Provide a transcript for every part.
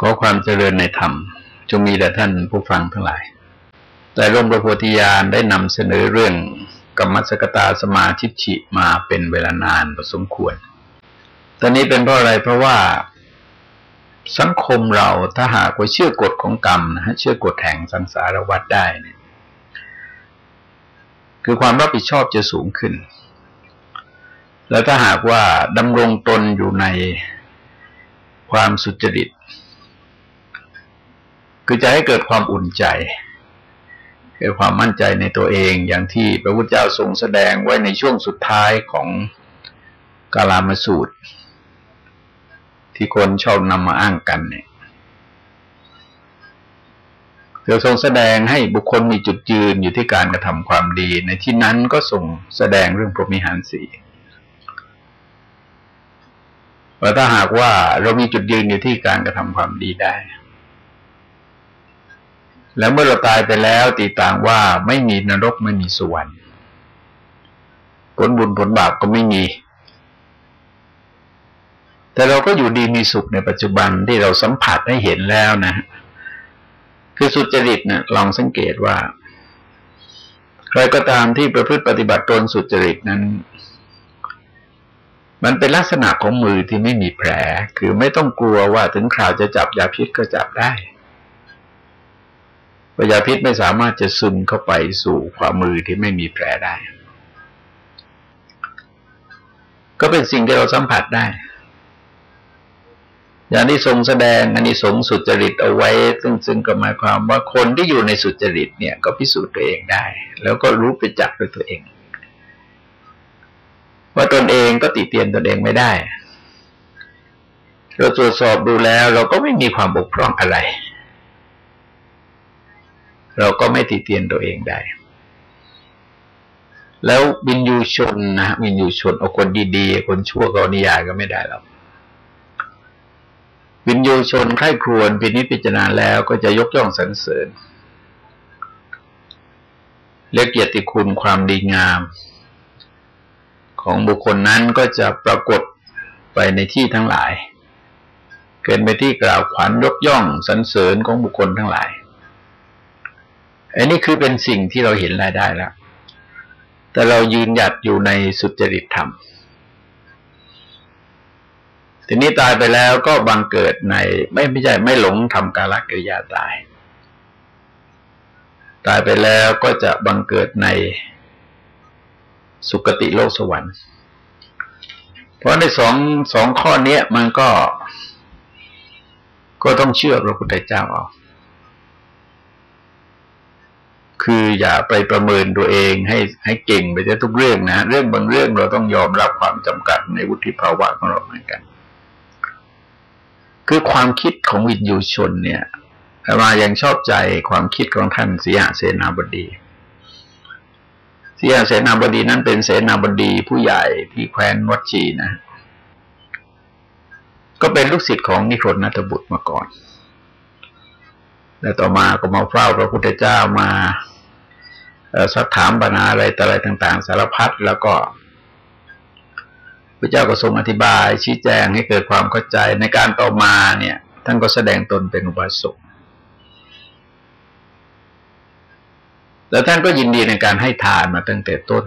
ขอความเจริญในธรรมจงมีแด่ท่านผู้ฟังทั้งหลาย แต่ร่มประโพธิญาณได้นำเสนอเรื่องกรรมสกตาสมาธิฉิมาเป็นเวลานานพอสมควร ตอนนี้เป็นเพราะอะไรเพราะว่า สังคมเราถ้าหากว่าเชื่อกฎของกรรมนะฮะเชื่อกฎแห่งสังสารวัฏได้เนี่ยคือความรับผิดชอบจะสูงขึ้น แล้วถ้าหากว่าดำรงตนอยู่ในความสุจริต คือจะให้เกิดความอุ่นใจ เกิดความมั่นใจในตัวเองอย่างที่พระพุทธเจ้าทรงแสดงไว้ในช่วงสุดท้ายของกาลามสูตร ที่คนชอบนำมาอ้างกันเนี่ยเดี๋ยวทรงแสดงให้บุคคลมีจุดยืนอยู่ที่การกระทำความดี ในที่นั้นก็ทรงแสดงเรื่องพรหมิหารสีว่าถ้าหากว่าเรามีจุดยืนอยู่ที่การกระทำความดีได้ แล้วเมื่อเราตายไปแล้วตีต่างว่าไม่มีนรกไม่มีสวรรค์ผลบุญผลบาปก็ไม่มี แต่เราก็อยู่ดีมีสุขในปัจจุบันที่เราสัมผัสได้เห็นแล้วนะ คือสุจริตเนะี่ยลองสังเกตว่า ใครก็ตามที่ประพฤติปฏิบัติตนสุจริตนั้น มันเป็นลักษณะของมือที่ไม่มีแผล คือไม่ต้องกลัวว่าถึงคราวจะจับยาพิษก็จับได้ พยาพิษไม่สามารถจะซึมเข้าไปสู่ความมือที่ไม่มีแผลได้ ก็เป็นสิ่งที่เราสัมผัสได้ อย่างที่ทรงแสดงอันนี้สงสุจริตเอาไว้ ซึ่งซึ่งก็หมายความว่าคนที่อยู่ในสุจริตเนี่ยก็พิสูจน์ตัวเองได้ แล้วก็รู้ไปจักด้วยตัวเอง ว่าตนเองก็ติเตียนตนเองไม่ได้ เราตรวจสอบดูแล้ว เราก็ไม่มีความบกพร่องอะไร เราก็ไม่ติเตียนตัวเองได้ แล้ววินยูชนนะวินยูชนเอาคนดีๆ คนชั่วก็นิยายก็ไม่ได้หรอกวินยูชนใคร่ครวญพินิจพิจารณาแล้วก็จะยกย่องสรรเสริญและเกียรติคุณความดีงาม ของบุคคลนั้นก็จะปรากฏไปในที่ทั้งหลาย เกินไปที่กล่าวขวัญยกย่องสรรเสริญของบุคคลทั้งหลาย อันนี้คือเป็นสิ่งที่เราเห็นรายได้แล้ว แต่เรายืนหยัดอยู่ในสุจริตธรรม ทีนี้ตายไปแล้วก็บังเกิดใน ไม่ไม่ใช่ไม่หลงทำกาลกิริยาตาย ตายไปแล้วก็จะบังเกิดในสุคติโลกสวรรค์ เพราะในสองสองข้อนี้มันก็ ก็ต้องเชื่อพระพุทธเจ้าเอา คืออย่าไปประเมินตัวเองให้ให้เก่งไปทุกเรื่องนะเรื่องบางเรื่องเราต้องยอมรับความจำกัดในวุฒิภาวะของเราเหมือนกัน คือความคิดของวิญญูชนเนี่ยมายังชอบใจความคิดของท่านสีหเสนาบดีสีหเสนาบดีนั้นเป็นเสนาบดีผู้ใหญ่ที่แคว้นวัชีนะ ก็เป็นลูกศิษย์ของนิครนนัตบุตรมาก่อนแล้วต่อมาก็มาเฝ้าพระพุทธเจ้ามา สักถามปัญหาอะไรแต่อะไรต่าง ๆ สารพัดแล้วก็พระเจ้าก็ทรงอธิบาย ชี้แจงให้เกิดความเข้าใจในการต่อมาเนี่ยท่านก็แสดงตนเป็นอุบาสกแต่ท่านก็ยินดีในการให้ทานมาตั้งแต่ต้น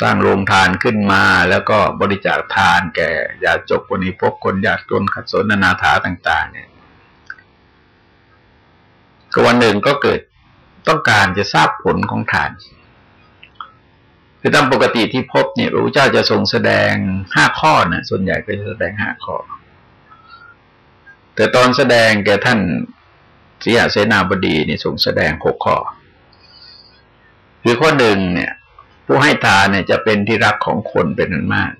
สร้างโรงทานขึ้นมาแล้วก็บริจาคทานแก่ญาติจกคนนี้พกคนญาติจนขัดสนนานาถาต่าง ๆ เนี่ยก็วันหนึ่งก็เกิด ต้องการจะทราบผลของทาน คือตามปกติที่พบเนี่ยพระพุทธเจ้าจะทรงแสดงห้าข้อนะส่วนใหญ่ก็จะแสดงห้าข้อ แต่ตอนแสดงแกท่านสีหเสนาบดีเนี่ยทรงแสดงหกข้อ คือข้อหนึ่งเนี่ย ผู้ให้ทานเนี่ยจะเป็นที่รักของคนเป็นอันมาก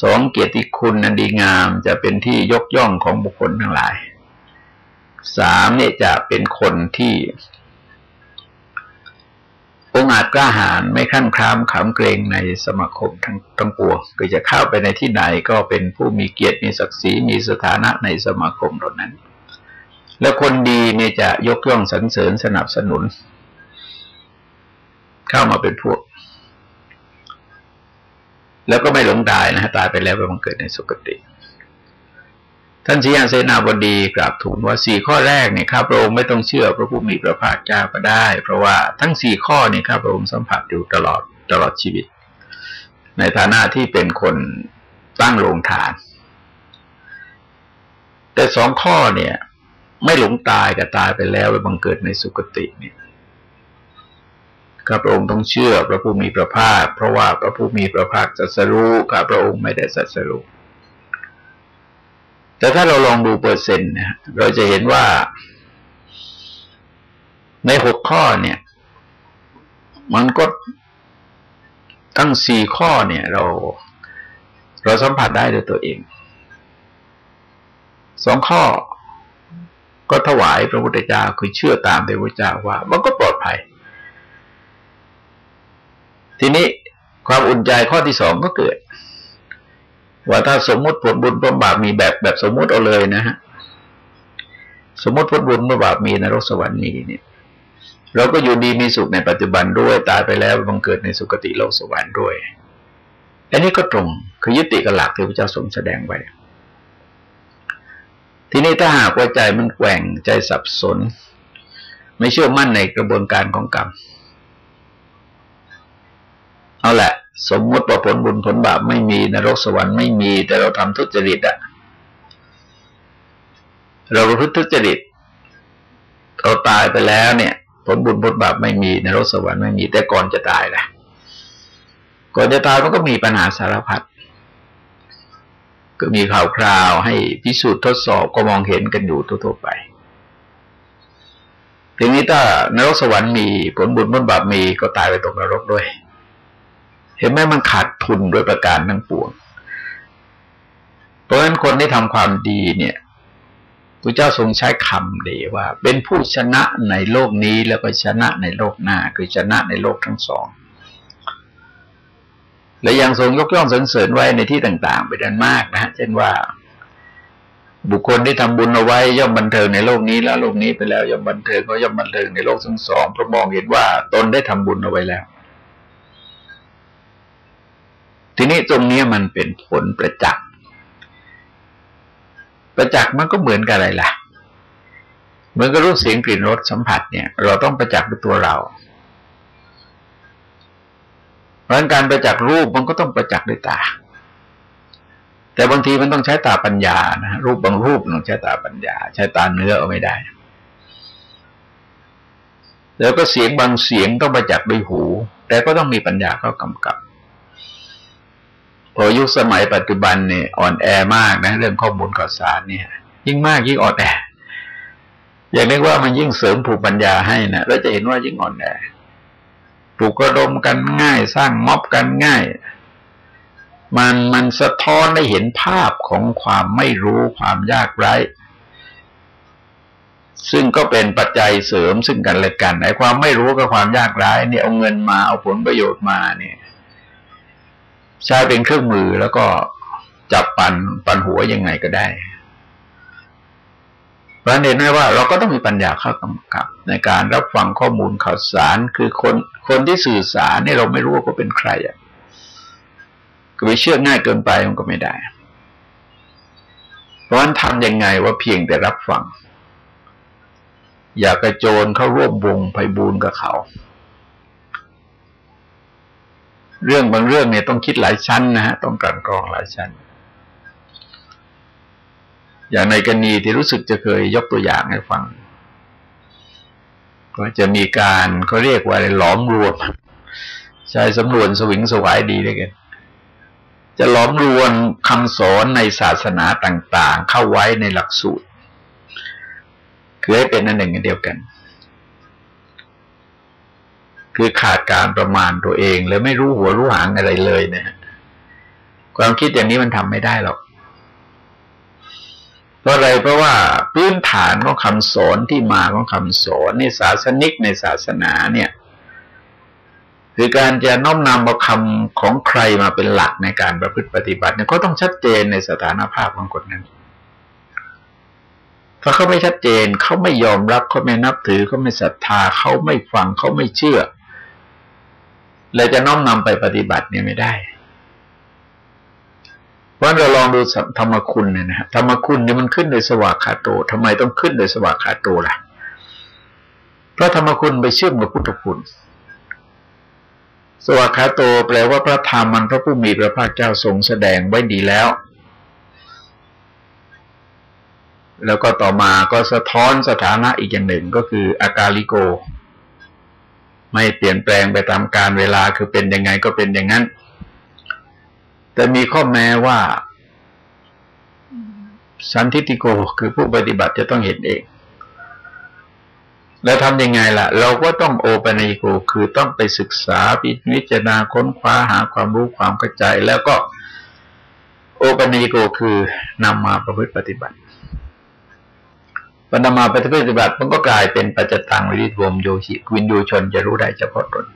สองเกียรติคุณอันดีงามจะเป็นที่ยกย่องของบุคคลทั้งหลายสามเนี่ยจะเป็นคนที่ อาจกล้าหาญไม่ขั้นครามขำเกรงในสมาคมทั้งทั้งปวงคือจะเข้าไปในที่ไหนก็เป็นผู้มีเกียรติมีศักดิ์ศรีมีสถานะในสมาคมเหล่านั้น แล้วคนดีเนี่ยจะยกย่องสรรเสริญสนับสนุน เข้ามาเป็นพวก แล้วก็ไม่หลงตายนะตายไปแล้วไปบังเกิดในสุคติ ท่านชียาเสนาบดีกราบทูลว่าสี่ข้อแรกเนี่ยครับพระองค์ไม่ต้องเชื่อพระผู้มีพระภาคเจ้าก็ได้ เพราะว่าทั้งสี่ข้อเนี่ครับพระองค์สัมผัสอยู่ตลอดตลอดชีวิต ในฐานะที่เป็นคนตั้งโรงทาน แต่สองข้อเนี่ย ไม่หลงตายกับตายไปแล้วไปบังเกิดในสุคติเนี่ยข้าพระองค์ต้องเชื่อพระผู้มีพระภาค เพราะว่าพระผู้มีพระภาคจัสรู้ข้าพระองค์ไม่ได้จัสรู้ แต่ถ้าเราลองดูเปอร์เซ็นต์นะเราจะเห็นว่า ในหกข้อเนี่ย มันก็ตั้งสี่ข้อเนี่ย เรา เราสัมผัสได้ด้วยตัวเองสองข้อ ก็ถวายพระพุทธเจ้าคือเชื่อตามพระพุทธเจ้าว่า มันก็ปลอดภัย ทีนี้ความอุ่นใจข้อที่สองก็เกิด ว่าถ้าสมมติผลบุญผลบาปมีแบบแบบสมมติเอาเลยนะฮะสมมติผลบุญผลบาปมีนรกสวรรค์มีเนี่ย เราก็อยู่ดีมีสุขในปัจจุบันด้วย ตายไปแล้วบังเกิดในสุคติโลกสวรรค์ด้วย อันนี้ก็ตรงคือยุติกับหลักที่พระเจ้าทรงแสดงไว้ทีนี้ถ้าหากว่าใจมันแกว่งใจสับสน ไม่เชื่อมั่นในกระบวนการของกรรม เอาแหละ สมมติว่าผลบุญผลบาปไม่มีนรกสวรรค์ไม่มี แต่เราทำทุจริตอะเราประพฤติทุจริตเราตายไปแล้วเนี่ย ผลบุญผลบาปไม่มีนรกสวรรค์ไม่มี แต่ก่อนจะตายนะก่อนจะตายมันก็มีปัญหาสารพัดก็มีข่าวคราวให้พิสูจน์ทดสอบก็มองเห็นกันอยู่ทั่วๆไปทีนี้ถ้านรกสวรรค์มีผลบุญผลบาปมีก็ตายไปตกนรกด้วย เห็นไหมมันขาดทุนด้วยประการทั้งปวง เพราะฉะนั้นคนที่ทำความดีเนี่ยพระเจ้าทรงใช้คำดียว่า เป็นผู้ชนะในโลกนี้แล้วก็ชนะในโลกหน้า คือชนะในโลกทั้งสอง และยังทรงยกย่องสรรเสริญไว้ในที่ต่างๆ ไปดันมากนะเช่นว่า บุคคลที่ทำบุญเอาไว้ย่อมบันเทิงในโลกนี้แล้วโลกนี้ไปแล้วย่อมบันเทิงก็ย่อมบันเทิงในโลกทั้งสองเพราะมองเห็นว่าตนได้ทำบุญเอาไว้แล้ว ทีนี้ตรงนี้มันเป็นผลประจักษ์ ประจักษ์มันก็เหมือนกับอะไรล่ะ เหมือนกับรูปเสียงกลิ่นรสสัมผัสเนี่ย เราต้องประจักษ์ด้วยตัวเรา เพราะการประจักษ์รูปมันก็ต้องประจักษ์ด้วยตา แต่บางทีมันต้องใช้ตาปัญญานะรูปบางรูปต้องใช้ตาปัญญา ใช้ตาเนื้อเอาไม่ได้ แล้วก็เสียงบางเสียงต้องประจักษ์ด้วยหู แต่ก็ต้องมีปัญญาเข้ากำกับ พอยุคสมัยปัจจุบันเนี่ยอ่อนแอมากนะเรื่องข้อมูลข่าวสารเนี่ย ยิ่งมากยิ่งอ่อนแออย่างนี้ว่ามันยิ่งเสริมผูกปัญญาให้นะเราจะเห็นว่ายิ่งอ่อนแอปลูกกระดมกันง่าย สร้างม็อบกันง่าย มันมันสะท้อนได้เห็นภาพของความไม่รู้ความยากไร้ซึ่งก็เป็นปัจจัยเสริมซึ่งกันและกันไอ้ความไม่รู้กับความยากไร้เนี่ยเอาเงินมาเอาผลประโยชน์มาเนี่ย ใช้เป็นเครื่องมือแล้วก็จับปันปันหัวยังไงก็ได้เพราะเห็นไหมว่าเราก็ต้องมีปัญญาเข้ากำกับ ในการรับฟังข้อมูลข่าวสารคือคนคนที่สื่อสารเนี่ยเราไม่รู้ว่าเขาเป็นใครอะก็ไปเชื่อง่ายเกินไปมันก็ไม่ได้ เพราะฉะนั้นทำยังไงว่าเพียงแต่รับฟัง อย่ากระโจนเข้าร่วมวงไพบูนกับเขา เรื่องบางเรื่องเนี่ยต้องคิดหลายชั้นนะฮะต้องการกรองหลายชั้น อย่างในกรณีที่รู้สึกจะเคยยกตัวอย่างให้ฟัง ก็จะมีการเขาเรียกว่าหลอมรวมใช้สำนวนสวิงสวายดีด้วยกันจะหลอมรวมคำสอนในศาสนาต่าง ๆ เข้าไว้ในหลักสูตร คือให้เป็นอันหนึ่งอันเดียวกัน คือขาดการประมาณตัวเองเลยไม่รู้หัวรู้หางอะไรเลยเนะี่ยความคิดอย่างนี้มันทำไม่ได้หรอกเพราะอะไรเพราะว่าพื้นฐานของคำสอนที่มาของคำสอนในศาสนิกในศาสนาเนี่ยคือการจะน้อมนำเอาคำของใครมาเป็นหลักในการประพฤติปฏิบัติเนี่ยก็ต้องชัดเจนในสถานภาพของคนนั้น ถ้าเขาไม่ชัดเจนเขาไม่ยอมรับเขาไม่นับถือเขาไม่ศรัทธาเขาไม่ฟังเขาไม่เชื่อเเลยจะน้อมนำไปปฏิบัติเนี่ยไม่ได้ เพราะเราลองดูธรรมคุณเนี่ยนะธรรมคุณเนี่ยมันขึ้นโดยสวากาโตทำไมต้องขึ้นโดยสวากาโตล่ะ เพราะธรรมคุณไปเชื่อมกับพุทธคุณ สวากาโตแปลว่าพระธรรมมันพระผู้มีพระภาคเจ้าทรงแสดงไว้ดีแล้วแล้วก็ต่อมาก็สะท้อนสถานะอีกอย่างหนึ่งก็คืออากาลิโก ไม่เปลี่ยนแปลงไปตามการเวลาคือเป็นยังไงก็เป็นอย่างนั้น แต่มีข้อแม้ว่าสันทิติโกคือผู้ปฏิบัติจะต้องเห็นเอง แล้วทำยังไงล่ะ เราก็ต้องโอปัญโกคือต้องไปศึกษาพิจารณาค้นคว้าหาความรู้ความเข้าใจ แล้วก็โอปัญโกคือนำมาประพฤติปฏิบัติ ปนำมาปฏิปฏิบัติมันก็กลายเป็นปัจจตังวิริทวมโยชิวินยูชนจะรู้ได้เฉพาะตน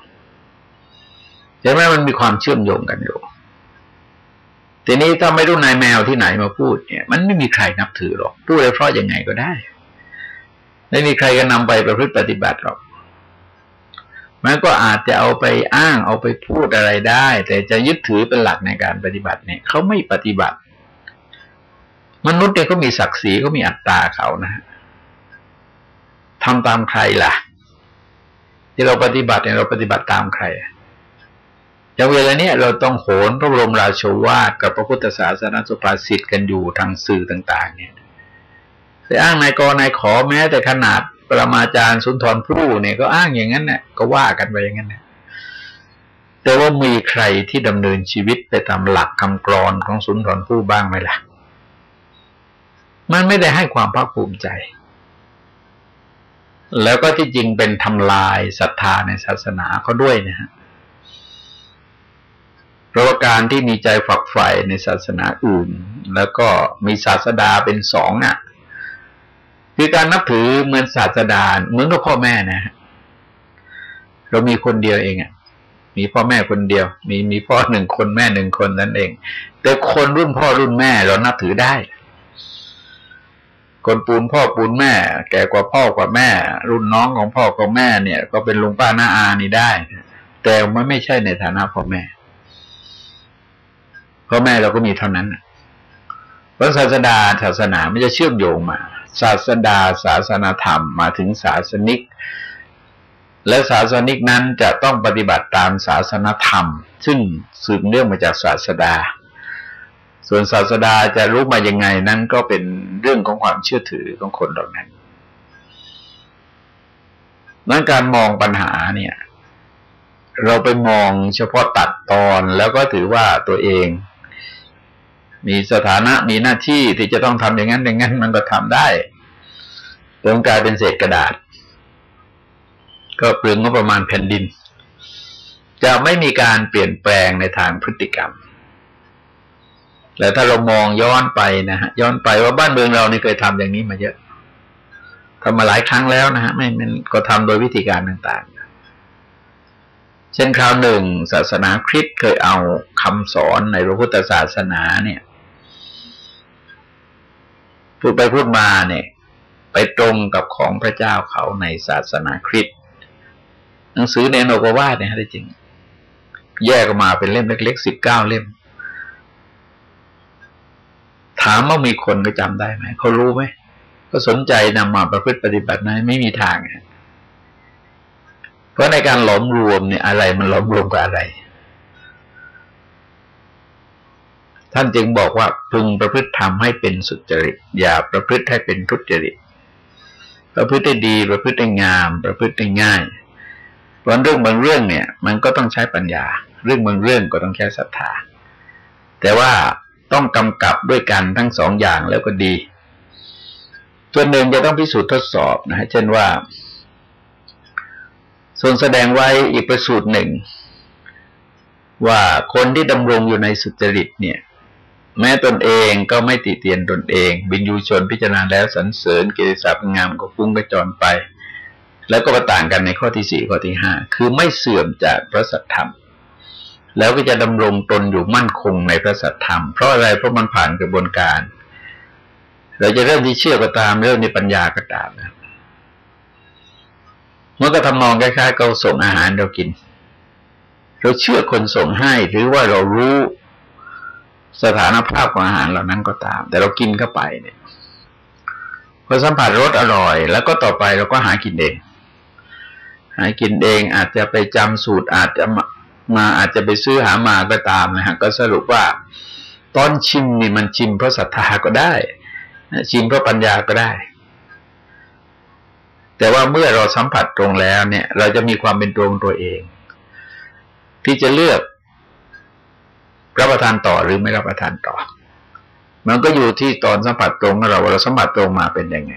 ใช่ไหมมันมีความเชื่อมโยงกันอยู่ ทีนี้ถ้าไม่รู้นายแมวที่ไหนมาพูดเนี่ย มันไม่มีใครนับถือหรอกพูดเลยเพราะยังไงก็ได้ ไม่มีใครก็นำไปประพฤติปฏิบัติหรอกมันก็อาจจะเอาไปอ้างเอาไปพูดอะไรได้ แต่จะยึดถือเป็นหลักในการปฏิบัติเนี่ยเขาไม่ปฏิบัติ มนุษย์เนี่ยเขามีศักดิ์ศรีเขามีอัตตาเขานะ ทำตามใครล่ะ ที่เราปฏิบัติเนี่ยเราปฏิบัติตามใครจากเวลาเนี้ยเราต้องโหนพระบรมราชวาทกับพระพุทธศาสนาสุภาษิตกันอยู่ทางสื่อต่าง ๆ เนี่ยไปอ้างนายกนายขอแม้ แต่ขนาดปรมาจารย์สุนทรภู่เนี่ยก็อ้างอย่างนั้นเนี่ยก็ว่ากันไปอย่างนั้นเนี่ยแต่ว่ามีใครที่ดำเนินชีวิตไปตามหลักคำกรอนของสุนทรภู่บ้างไหมล่ะ มันไม่ได้ให้ความภาคภูมิใจ แล้วก็ที่จริงเป็นทำลายศรัทธาในศาสนาเขาด้วยนะฮะเพราะว่าการที่มีใจฝักใฝ่ในศาสนาอื่น แล้วก็มีศาสดาเป็นสองอะ คือการนับถือเหมือนศาสดาเหมือนกับพ่อแม่นะ เรามีคนเดียวเองอะ มีพ่อแม่คนเดียว มีมีพ่อหนึ่งคนแม่หนึ่งคนนั่นเอง แต่คนรุ่นพ่อรุ่นแม่เรานับถือได้ คนปูนพ่อปูนแม่ แก่กว่าพ่อกว่าแม่ รุ่นน้องของพ่อของแม่เนี่ย ก็เป็นลุงป้าหน้าอานี่ได้ แต่มันไม่ใช่ในฐานะพ่อแม่พ่อแม่เราก็มีเท่านั้นพระศาสดาศาสนาไม่จะเชื่อมโยงมา ศาสดาศาสนาธรรมมาถึงศาสนิก และศาสนิกนั้นจะต้องปฏิบัติตามศาสนาธรรม ซึ่งสืบเนื่องมาจากศาสดา ส่วนศาสดาจะรู้มายังไงนั้นก็เป็นเรื่องของความเชื่อถือของคนเหล่านั้นนั้นการมองปัญหาเนี่ย เราไปมองเฉพาะตัดตอนแล้วก็ถือว่าตัวเอง มีสถานะมีหน้าที่ที่จะต้องทำอย่างนั้นอย่างนั้นมันก็ทำได้จนกลายเป็นเศษกระดาษ ก็เปลืองงบประมาณแผ่นดิน จะไม่มีการเปลี่ยนแปลงในทางพฤติกรรม แล้วถ้าเรามองย้อนไปนะฮะย้อนไปว่าบ้านเมืองเรานี่เคยทำอย่างนี้มาเยอะทำมาหลายครั้งแล้วนะฮะไม่มันก็ทำโดยวิธีการต่างๆ เช่นคราวหนึ่ง ศาสนาคริสต์เคยเอาคำสอนในพระพุทธศาสนาเนี่ย พูดไปพูดมาเนี่ย ไปตรงกับของพระเจ้าเขาในศาสนาคริสต์หนังสือเนโนกวาดเนี่ยได้จริง แยกออกมาเป็นเล่มเล็กๆสิบเก้าเล่ม ถามว่ามีคนก็จำได้ไหมเขารู้ไหมก็สนใจนำมาประพฤติปฏิบัติไหมไม่มีทางเพราะในการหลอมรวมเนี่ยอะไรมันหลอมรวมกับอะไร ท่านจึงบอกว่าพึงประพฤติธรรมให้เป็นสุจริต อย่าประพฤติให้เป็นทุจริต ประพฤติได้ดี ประพฤติได้งาม ประพฤติได้ง่ายเพราะเรื่องบางเรื่องเนี่ย มันก็ต้องใช้ปัญญา เรื่องบางเรื่องก็ต้องใช้ศรัทธา แต่ว่า ต้องกำกับด้วยกันทั้งสองอย่างแล้วก็ดี ส่วนหนึ่งจะต้องพิสูจน์ทดสอบนะฮะเช่นว่าส่วนแสดงไว้อีกประสูตรหนึ่ง ว่าคนที่ดำรงอยู่ในสุจริตเนี่ย แม้ตนเองก็ไม่ติเตียนตนเอง บินยูชนพิจารณาแล้วสรรเสริญเกศศัพงามก็ฟุ้งกระจรไป แล้วก็มาต่างกันในข้อที่สี่ข้อที่ห้าคือไม่เสื่อมจากพระสัทธรรม แล้วก็จะดำรงตนอยู่มั่นคงในพระสัทธรรม เพราะอะไรเพราะมันผ่านกระบวนการ เราจะเริ่มที่เชื่อก็ตามเริ่มในปัญญาก็ตามนะเมื่อก็ทำนองคล้ายๆเขาส่งอาหารเรากิน เราเชื่อคนส่งให้หรือว่าเรารู้สถานภาพของอาหารเหล่านั้นก็ตาม แต่เรากินเข้าไปเนี่ยพอสัมผัสรสอร่อย แล้วก็ต่อไปเราก็หากินเอง หากินเองอาจจะไปจำสูตรอาจจะ มาอาจจะไปซื้อหามาก็ตามนะฮะก็สรุปว่าตอนชิมนี่มันชิมเพราะศรัทธาก็ได้ชิมเพราะปัญญาก็ได้ แต่ว่าเมื่อเราสัมผัสตรงแล้วเนี่ย เราจะมีความเป็นตรงตัวเอง ที่จะเลือกรับประทานต่อหรือไม่รับประทานต่อ มันก็อยู่ที่ตอนสัมผัสตรงเราเราสัมผัสตรงมาเป็นยังไง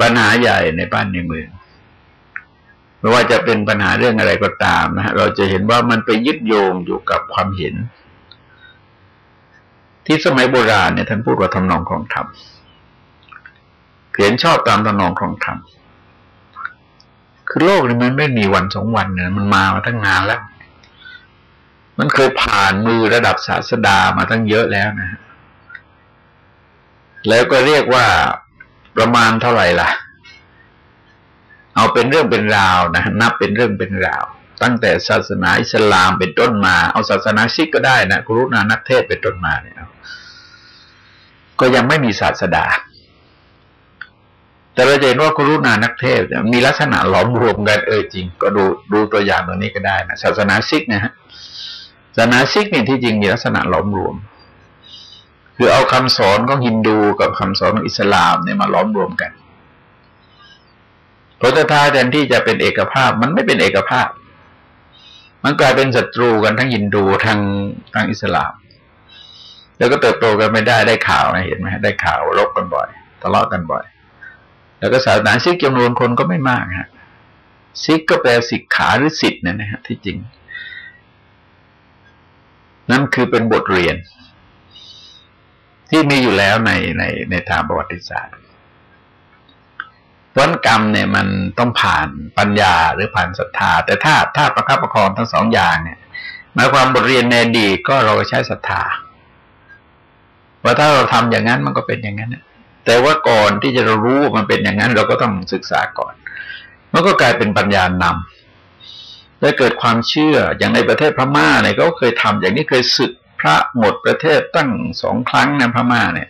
ปัญหาใหญ่ในบ้านในเมือง ไม่ว่าจะเป็นปัญหาเรื่องอะไรก็ตามนะฮะเราจะเห็นว่ามันไปยึดโยงอยู่กับความเห็น ที่สมัยโบราณเนี่ยท่านพูดว่าทำนองของธรรมเขียนชอบตามทำนองของธรรมคือโลกนี่มันไม่มีวันสองวันเนี่ยมันมามาตั้งนานแล้ว มันเคยผ่านมือระดับศาสดามาตั้งเยอะแล้วนะ แล้วก็เรียกว่าประมาณเท่าไหร่ล่ะ เอาเป็นเรื่องเป็นราวนะนับเป็นเรื่องเป็นราว ตั้งแต่ศาสนาอิสลามเป็นต้นมา เอาศาสนาซิกก็ได้นะกรุณานักเทศเป็นต้นมาเนี่ยก็ยังไม่มีศาสดา แต่เราเห็นว่ากรุณานักเทศมีลักษณะหลอมรวมกันเออจริง ก็ดูดูตัวอย่างตัวนี้ก็ได้นะศาสนาซิกนะฮะศาสนาซิกนี่ที่จริงมีลักษณะหลอมรวม คือเอาคำสอนของฮินดูกับคำสอนของอิสลามเนี่ยมาล้อมรวมกัน ผลท้าแทนที่จะเป็นเอกภาพ มันไม่เป็นเอกภาพ มันกลายเป็นศัตรูกันทั้งยินดูทั้งทั้งอิสลาม แล้วก็เติบโตกันไม่ได้ได้ข่าวนะเห็นไหมได้ข่าวรบกันบ่อยทะเลาะกันบ่อย แล้วก็ศาสนาซิกจำนวนคนก็ไม่มากฮะซิกก็แปลสิกขาหรือสิทธิ์นะนะฮะที่จริง นั่นคือเป็นบทเรียน ที่มีอยู่แล้วในในในทางประวัติศาสตร์ ผลกรรมเนี่ยมันต้องผ่านปัญญาหรือผ่านศรัทธา แต่ถ้าถ้าประคับประคองทั้งสองอย่างเนี่ยหมายความบทเรียนในอดีตก็เราใช้ศรัทธาว่าถ้าเราทำอย่างนั้นมันก็เป็นอย่างนั้นแต่ว่าก่อนที่จะเรารู้ว่ามันเป็นอย่างนั้น เราก็ต้องศึกษาก่อน มันก็กลายเป็นปัญญานำได้เกิดความเชื่ออย่างในประเทศพม่าเนี่ยก็เคยทำอย่างนี้เคยศึกพระหมดประเทศตั้งสองครั้งในพม่าเนี่ย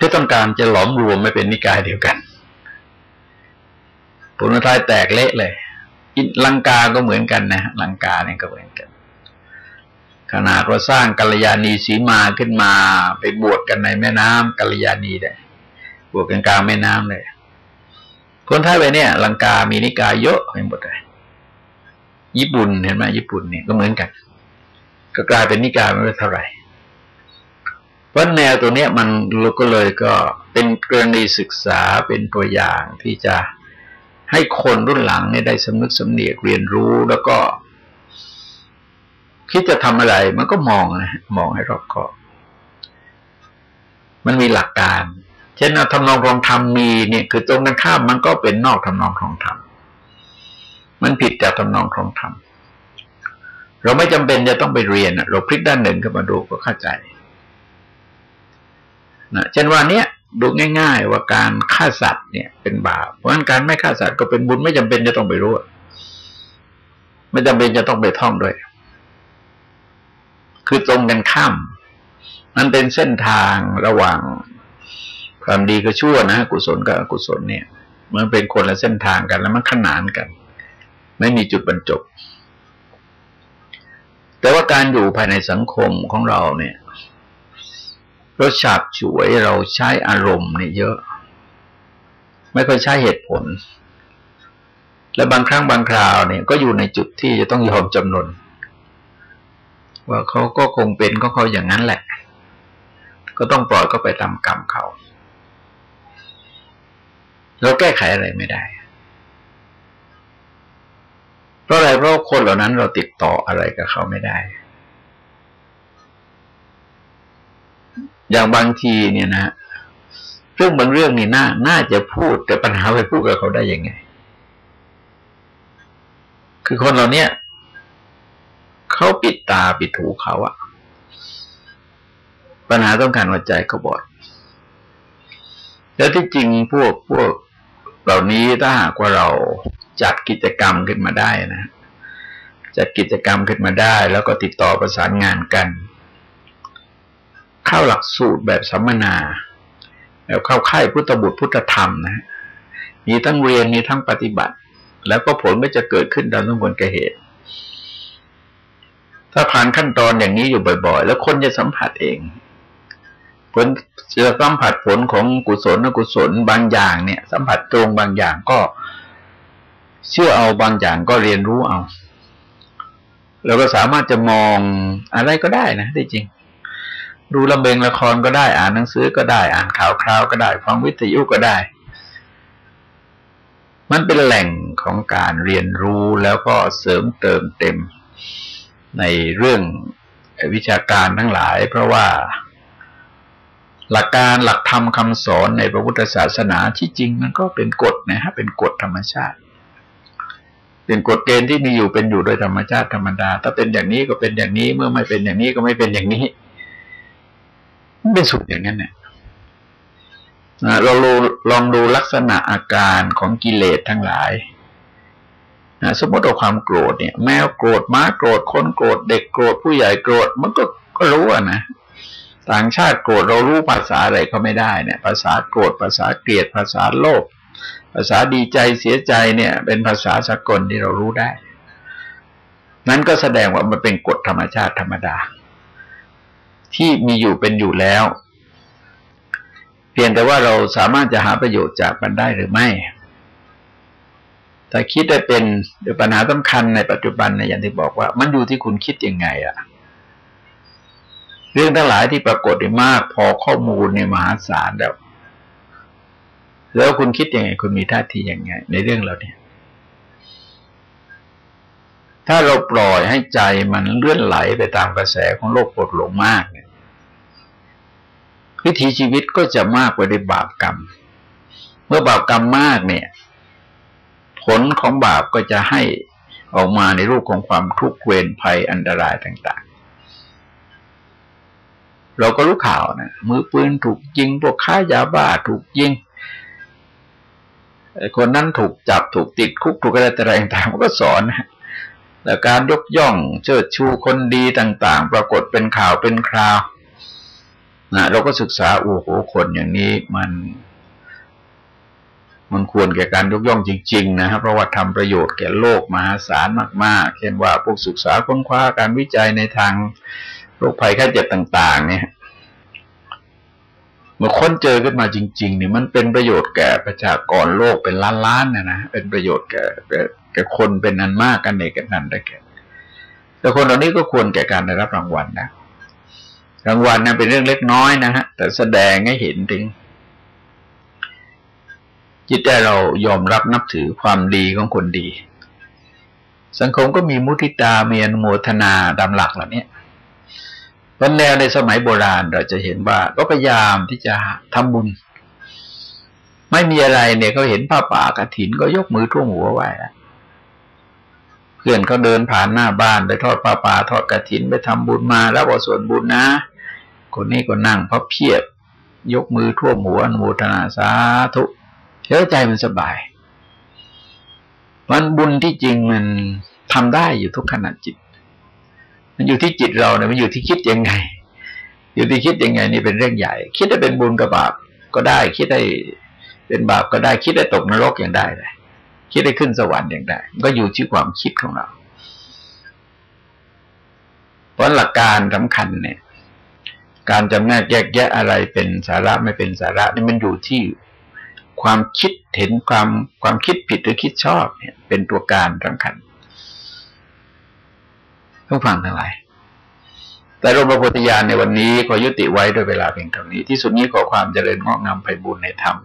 ที่ต้องการจะหลอมรวมไม่เป็นนิกายเดียวกันผลท้ายแตกเละเลยลังกาก็เหมือนกันนะลังกาเนี่ยก็เหมือนกัน ขนาดว่าสร้างกัลยาณีสีมาขึ้นมาไปบวชกันในแม่น้ำกัลยาณีได้บวชกันกลางแม่น้ำเลยคนไทยไปเนี่ย ลังกามีนิกายเยอะไปหมดเลยญี่ปุ่นเห็นไหมญี่ปุ่นเนี่ยก็เหมือนกัน ก็กลายเป็นนิกายไม่เท่าไหร่ เพราะแนวตัวเนี้ยมันเราก็เลยก็เป็นกรณีศึกษาเป็นตัวอย่างที่จะให้คนรุ่นหลังเนี่ยได้สำนึกสำเนียกเรียนรู้แล้วก็ คิดจะทำอะไรมันก็มองนะมองให้รอบคอบมันมีหลักการ เช่นทำนองรองธรรมมีเนี่ย คือตรงกันข้ามมันก็เป็นนอกทำนองของธรรมมันผิดจากทำนองของธรรมเราไม่จำเป็นจะต้องไปเรียนเราพลิกด้านหนึ่งขึ้นมาดูก็เข้าใจ นะเช่นว่าเนี้ยดูง่าย ๆ ว่าการฆ่าสัตว์เนี่ย เป็นบาปเพราะฉะนั้นการไม่ฆ่าสัตว์ก็เป็นบุญไม่จำเป็นจะต้องไปรู้ไม่จำเป็นจะต้องไปท่องด้วย คือตรงกันข้าม มันเป็นเส้นทางระหว่างความดีกับชั่วนะกุศลกับอกุศลเนี่ย มันเป็นคนละเส้นทางกันแล้วมันขนานกัน ไม่มีจุดบรรจบ แต่ว่าการอยู่ภายในสังคมของเราเนี่ย ราฉาบฉวยเราใช้อารมณ์เนี่ยเยอะ ไม่ค่อยใช้เหตุผล และบางครั้งบางคราวเนี่ย ก็อยู่ในจุดที่จะต้องยอมจำนนว่าเขาก็คงเป็นก็เขาอย่างนั้นแหละ ก็ต้องปล่อยก็ไปตามกรรมเขา เราแก้ไขอะไรไม่ได้ เพราะอะไรเพราะคนเหล่านั้นเราติดต่ออะไรกับเขาไม่ได้ อย่างบางทีเนี่ยนะเรื่องบางเรื่องนี่น่า น่าจะพูดแต่ปัญหาไปพูดกับเขาได้ยังไง คือคนเราเนี่ยเขาปิดตาปิดหูเขาอะปัญหาต้องการหัวใจเขาบอด แล้วที่จริงพวกพวกเหล่านี้ถ้าหากว่าเราจัดกิจกรรมขึ้นมาได้นะจัดกิจกรรมขึ้นมาได้ แล้วก็ติดต่อประสานงานกัน เข้าหลักสูตรแบบสัมมนาแล้วเข้าค่ายพุทธบุตรพุทธธรรมนะมีทั้งเรียนมีทั้งปฏิบัติ แล้วก็ผลก็จะเกิดขึ้นตามสมควรแก่เหตุ ถ้าผ่านขั้นตอนอย่างนี้อยู่บ่อยๆ แล้วคนจะสัมผัสเอง ผลจะสัมผัสผลของกุศลอกุศลบางอย่างเนี่ย สัมผัสตรงบางอย่างก็ เชื่อเอาบางอย่างก็เรียนรู้เอา แล้วก็สามารถจะมองอะไรก็ได้นะที่จริง ดูละเบงละครก็ได้ อ่านหนังสือก็ได้ อ่านข่าวคราวก็ได้ ฟังวิทยุก็ได้ มันเป็นแหล่งของการเรียนรู้แล้วก็เสริมเติมเต็มในเรื่องวิชาการทั้งหลาย เพราะว่า หลักการหลักธรรมคำสอนในพระพุทธศาสนาที่จริงมันก็เป็นกฎนะฮะเป็นกฎธรรมชาติ เป็นกฎเกณฑ์ที่มีอยู่เป็นอยู่โดยธรรมชาติธรรมดา ถ้าเป็นอย่างนี้ก็เป็นอย่างนี้เมื่อไม่เป็นอย่างนี้ก็ไม่เป็นอย่างนี้ มันเป็นสุดอย่างนั้นเนี่ยเราลองดูลักษณะอาการของกิเลสทั้งหลายนะสมมติว่าความโกรธเนี่ย แมวโกรธม้าโกรธคนโกรธเด็กโกรธผู้ใหญ่โกรธมันก็ก็รู้อะนะต่างชาติโกรธเรารู้ภาษาอะไรเขาไม่ได้เนี่ย ภาษาโกรธภาษาเกลียดภาษาโลภภาษาดีใจเสียใจเนี่ย เป็นภาษาสากลที่เรารู้ได้ นั้นก็แสดงว่ามันเป็นกฎธรรมชาติธรรมดา ที่มีอยู่เป็นอยู่แล้ว เพียงแต่ว่าเราสามารถจะหาประโยชน์จากมันได้หรือไม่ถ้าคิดได้เป็นเดี๋ยวปัญหาสำคัญในปัจจุบันในอย่างที่บอกว่า มันอยู่ที่คุณคิดยังไงอะเรื่องทั้งหลายที่ปรากฏมาก พอข้อมูลในมหาศาลแล้ว แล้วคุณคิดยังไง คุณมีท่าทียังไง ในเรื่องเราเนี่ย ถ้าเราปล่อยให้ใจมันเลื่อนไหลไปตามกระแสของโลกปลดหลงมากเนี่ยวิถีชีวิตก็จะมากไปด้วยบาปกรรม เมื่อบาปกรรมมากเนี่ย ผลของบาปก็จะให้ออกมาในรูปของความทุกข์เวรภัยอันตรายต่างๆ เราก็รู้ข่าวนะมือปืนถูกยิงพวกค้ายาบ้าถูกยิงคนนั้นถูกจับถูกติดคุกถูกอะไรต่างๆมันก็สอนนะ แต่การยกย่องเชิดชูคนดีต่าง ๆ ปรากฏเป็นข่าวเป็นคราวนะเราก็ศึกษาโอ้โหคนอย่างนี้มัน มันควรแก่การยกย่องจริง ๆ นะครับเพราะว่าทำประโยชน์แก่โลกมหาศาลมาก ๆ เช่นว่าพวกศึกษาค้นคว้าการวิจัยในทางโรคภัยไข้เจ็บต่าง ๆ เนี่ย เมื่อค้นเจอขึ้นมาจริง ๆ เนี่ยมันเป็นประโยชน์แก่ประชากรโลกเป็นล้านๆนะนะเป็นประโยชน์แก่แก่คนเป็นนันมากกันเอกกันนันได้แก่ แต่คนเหล่านี้ก็ควรแก่การได้รับรางวัลนะรางวัลนั้นเป็นเรื่องเล็กน้อยนะฮะแต่แสดงให้เห็นถึงจิตใจเรายอมรับนับถือความดีของคนดี สังคมก็มีมุทิตาเมียนโมทนาดำหลักเหล่านี้ วันแนวในสมัยโบราณเราจะเห็นว่าก็พยายามที่จะทำบุญ ไม่มีอะไรเนี่ยเขาเห็นผ้าป่ากระถินก็ยกมือท่วมหัวไหว้แล้วเพื่อนเขาเดินผ่านหน้าบ้านไปทอดปลาป่าทอดกระถินไปทำบุญมาแล้วบอกส่วนบุญนะ คนนี้ก็นั่งพับเพียบ ยกมือท่วมหัวโมทนาสาธุเชื่อใจมันสบายมันบุญที่จริงมันทำได้อยู่ทุกขณะจิต มันอยู่ที่จิตเราเนี่ยมันอยู่ที่คิดยังไง อยู่ที่คิดยังไง นี่เป็นเรื่องใหญ่ คิดได้เป็นบุญกับบาปก็ได้ คิดได้เป็นบาปก็ได้คิดได้ตกนรกอย่างได้เลยคิดได้ขึ้นสวรรค์อย่างไรก็อยู่ที่ความคิดของเรา เพราะหลักการสำคัญเนี่ย การจำแนกแยกแยะอะไรเป็นสาระไม่เป็นสาระนี่มันอยู่ที่ความคิดเห็นความความคิดผิดหรือคิดชอบเนี่ย เป็นตัวการสำคัญ ต้องฟังทั้งหลายแต่รมปฏิญาณในวันนี้ขอยุติไว้โดยเวลาเพียงเท่านี้ ที่สุดนี้ขอความเจริญงอกงามไปบุญในธรรม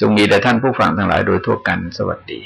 จงมีแด่ท่านผู้ฟังทั้งหลายโดยทั่วกันสวัสดี